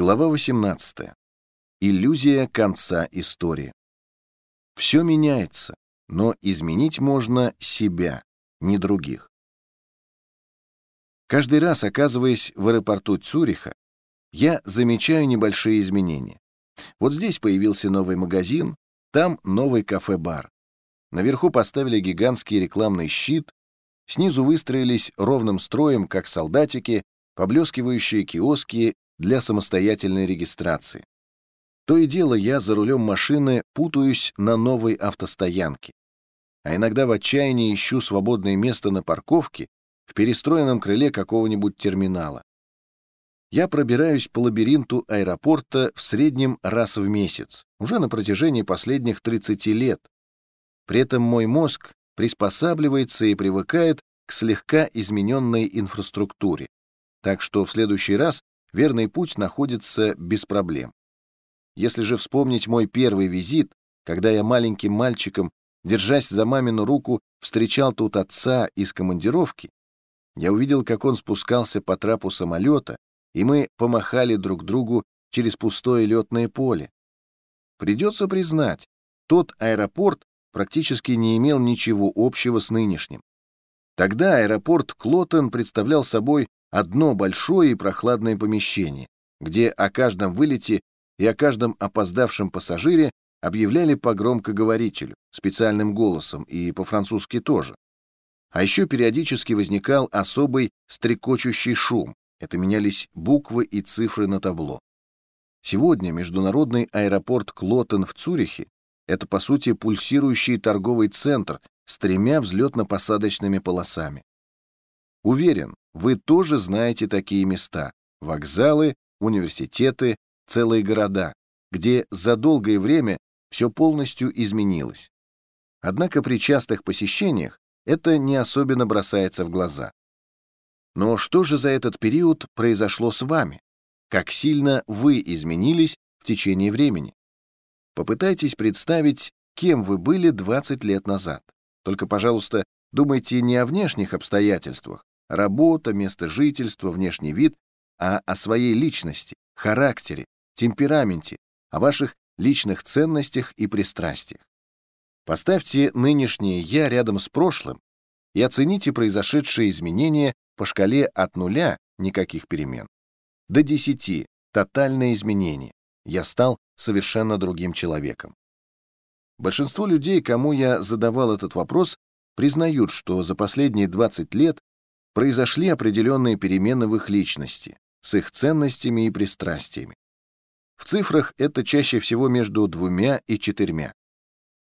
Глава 18. Иллюзия конца истории. Все меняется, но изменить можно себя, не других. Каждый раз, оказываясь в аэропорту Цюриха, я замечаю небольшие изменения. Вот здесь появился новый магазин, там новый кафе-бар. Наверху поставили гигантский рекламный щит, снизу выстроились ровным строем, как солдатики, поблескивающие киоски для самостоятельной регистрации. То и дело я за рулем машины путаюсь на новой автостоянке. А иногда в отчаянии ищу свободное место на парковке в перестроенном крыле какого-нибудь терминала. Я пробираюсь по лабиринту аэропорта в среднем раз в месяц, уже на протяжении последних 30 лет. При этом мой мозг приспосабливается и привыкает к слегка измененной инфраструктуре. Так что в следующий раз верный путь находится без проблем. Если же вспомнить мой первый визит, когда я маленьким мальчиком, держась за мамину руку, встречал тут отца из командировки, я увидел, как он спускался по трапу самолета, и мы помахали друг другу через пустое летное поле. Придется признать, тот аэропорт практически не имел ничего общего с нынешним. Тогда аэропорт Клотон представлял собой одно большое и прохладное помещение, где о каждом вылете и о каждом опоздавшем пассажире объявляли по громкоговорителю, специальным голосом и по-французски тоже. А еще периодически возникал особый стрекочущий шум. Это менялись буквы и цифры на табло. Сегодня международный аэропорт Клотен в Цюрихе — это, по сути, пульсирующий торговый центр с тремя взлетно-посадочными полосами. Уверен, вы тоже знаете такие места — вокзалы, университеты, целые города, где за долгое время все полностью изменилось. Однако при частых посещениях это не особенно бросается в глаза. Но что же за этот период произошло с вами? Как сильно вы изменились в течение времени? Попытайтесь представить, кем вы были 20 лет назад. Только, пожалуйста, думайте не о внешних обстоятельствах, работа, место жительства, внешний вид, а о своей личности, характере, темпераменте, о ваших личных ценностях и пристрастиях. Поставьте нынешнее «я» рядом с прошлым и оцените произошедшие изменения по шкале от нуля никаких перемен до десяти тотальное изменение. Я стал совершенно другим человеком. Большинство людей, кому я задавал этот вопрос, признают, что за последние 20 лет произошли определенные перемены в их личности, с их ценностями и пристрастиями. В цифрах это чаще всего между двумя и четырьмя.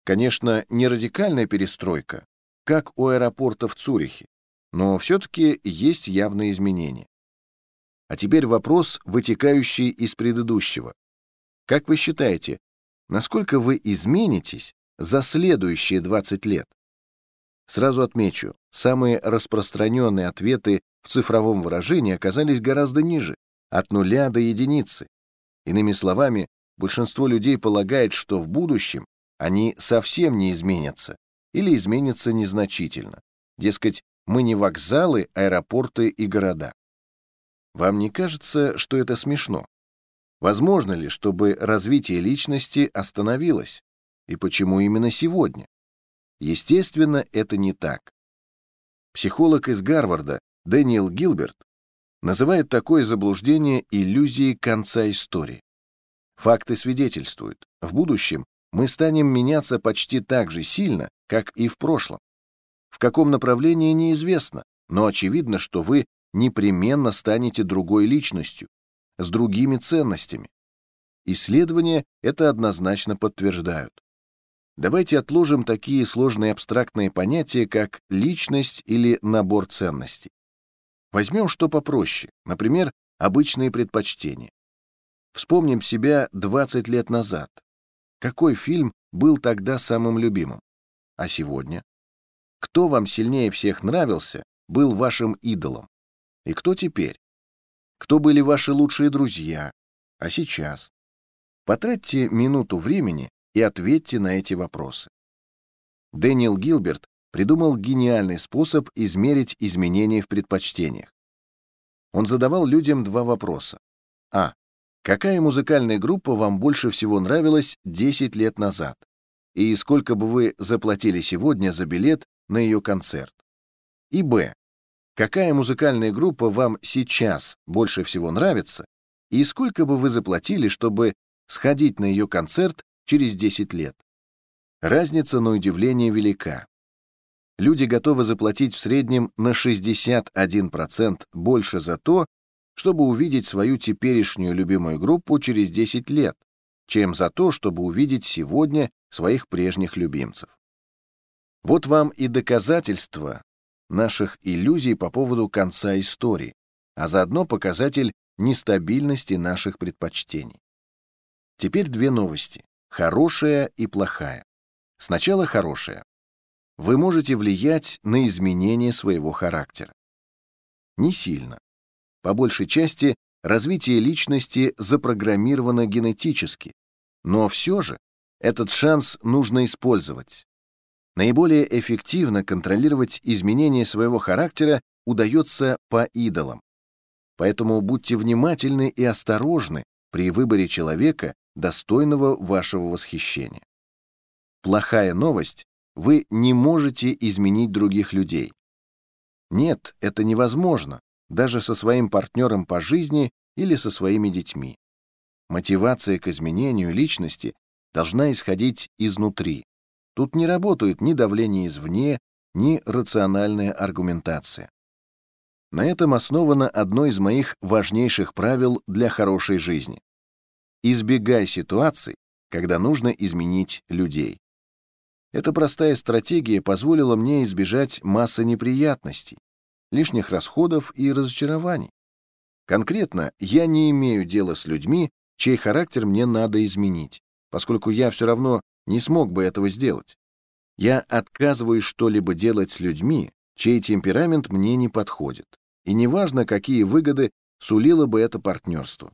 Конечно, не радикальная перестройка, как у аэропорта в Цюрихе, но все-таки есть явные изменения. А теперь вопрос, вытекающий из предыдущего. Как вы считаете, насколько вы изменитесь за следующие 20 лет? Сразу отмечу, самые распространенные ответы в цифровом выражении оказались гораздо ниже, от нуля до единицы. Иными словами, большинство людей полагает, что в будущем они совсем не изменятся или изменятся незначительно. Дескать, мы не вокзалы, аэропорты и города. Вам не кажется, что это смешно? Возможно ли, чтобы развитие личности остановилось? И почему именно сегодня? Естественно, это не так. Психолог из Гарварда Дэниел Гилберт называет такое заблуждение иллюзией конца истории. Факты свидетельствуют, в будущем мы станем меняться почти так же сильно, как и в прошлом. В каком направлении неизвестно, но очевидно, что вы непременно станете другой личностью, с другими ценностями. Исследования это однозначно подтверждают. Давайте отложим такие сложные абстрактные понятия, как личность или набор ценностей. Возьмем что попроще, например, обычные предпочтения. Вспомним себя 20 лет назад. Какой фильм был тогда самым любимым? А сегодня? Кто вам сильнее всех нравился, был вашим идолом? И кто теперь? Кто были ваши лучшие друзья? А сейчас? Потратьте минуту времени и ответьте на эти вопросы. Дэниел Гилберт придумал гениальный способ измерить изменения в предпочтениях. Он задавал людям два вопроса. А. Какая музыкальная группа вам больше всего нравилась 10 лет назад? И сколько бы вы заплатили сегодня за билет на ее концерт? И Б. Какая музыкальная группа вам сейчас больше всего нравится? И сколько бы вы заплатили, чтобы сходить на ее концерт через 10 лет? Разница, на удивление, велика. Люди готовы заплатить в среднем на 61% больше за то, чтобы увидеть свою теперешнюю любимую группу через 10 лет, чем за то, чтобы увидеть сегодня своих прежних любимцев. Вот вам и доказательство наших иллюзий по поводу конца истории, а заодно показатель нестабильности наших предпочтений. Теперь две новости — хорошая и плохая. Сначала хорошая. Вы можете влиять на изменение своего характера. Не сильно. По большей части развитие личности запрограммировано генетически, но все же этот шанс нужно использовать. Наиболее эффективно контролировать изменения своего характера удается по идолам. Поэтому будьте внимательны и осторожны при выборе человека, достойного вашего восхищения. Плохая новость — вы не можете изменить других людей. Нет, это невозможно, даже со своим партнером по жизни или со своими детьми. Мотивация к изменению личности должна исходить изнутри. Тут не работают ни давление извне, ни рациональная аргументация. На этом основано одно из моих важнейших правил для хорошей жизни. Избегай ситуаций, когда нужно изменить людей. Эта простая стратегия позволила мне избежать массы неприятностей, лишних расходов и разочарований. Конкретно, я не имею дела с людьми, чей характер мне надо изменить, поскольку я все равно не смог бы этого сделать. Я отказываюсь что-либо делать с людьми, чей темперамент мне не подходит, и неважно, какие выгоды сулило бы это партнерство.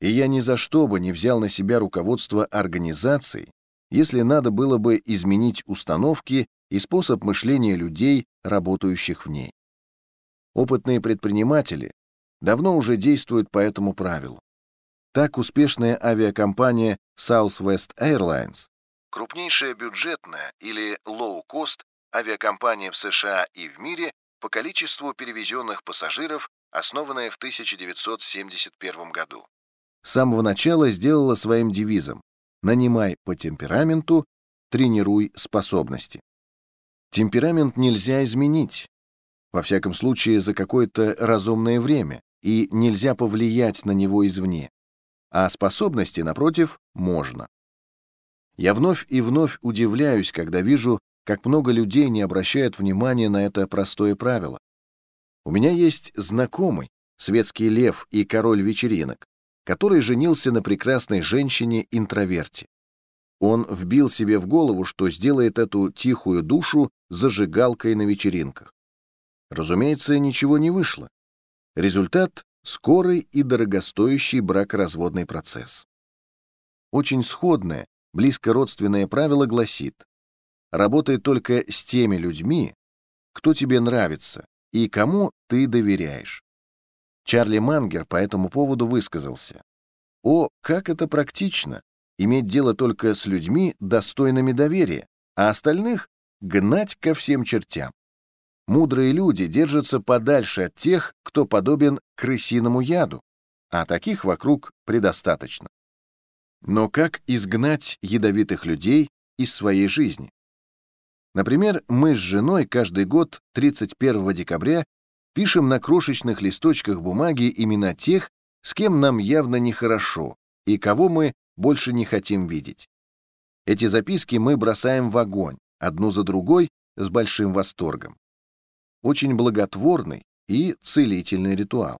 И я ни за что бы не взял на себя руководство организацией, если надо было бы изменить установки и способ мышления людей, работающих в ней. Опытные предприниматели давно уже действуют по этому правилу. Так успешная авиакомпания Southwest Airlines, крупнейшая бюджетная или low-cost авиакомпания в США и в мире по количеству перевезенных пассажиров, основанная в 1971 году. С самого начала сделала своим девизом «Нанимай по темпераменту, тренируй способности». Темперамент нельзя изменить, во всяком случае за какое-то разумное время, и нельзя повлиять на него извне. А способности, напротив, можно. Я вновь и вновь удивляюсь, когда вижу, как много людей не обращают внимания на это простое правило. У меня есть знакомый, светский лев и король вечеринок, который женился на прекрасной женщине-интроверте. Он вбил себе в голову, что сделает эту тихую душу зажигалкой на вечеринках. Разумеется, ничего не вышло. Результат — скорый и дорогостоящий бракоразводный процесс. Очень сходное, близко родственное правило гласит «Работай только с теми людьми, кто тебе нравится и кому ты доверяешь». Чарли Мангер по этому поводу высказался. «О, как это практично! Иметь дело только с людьми, достойными доверия, а остальных гнать ко всем чертям. Мудрые люди держатся подальше от тех, кто подобен крысиному яду, а таких вокруг предостаточно. Но как изгнать ядовитых людей из своей жизни? Например, мы с женой каждый год 31 декабря пишем на крошечных листочках бумаги имена тех, с кем нам явно нехорошо и кого мы больше не хотим видеть. Эти записки мы бросаем в огонь, одну за другой, с большим восторгом очень благотворный и целительный ритуал.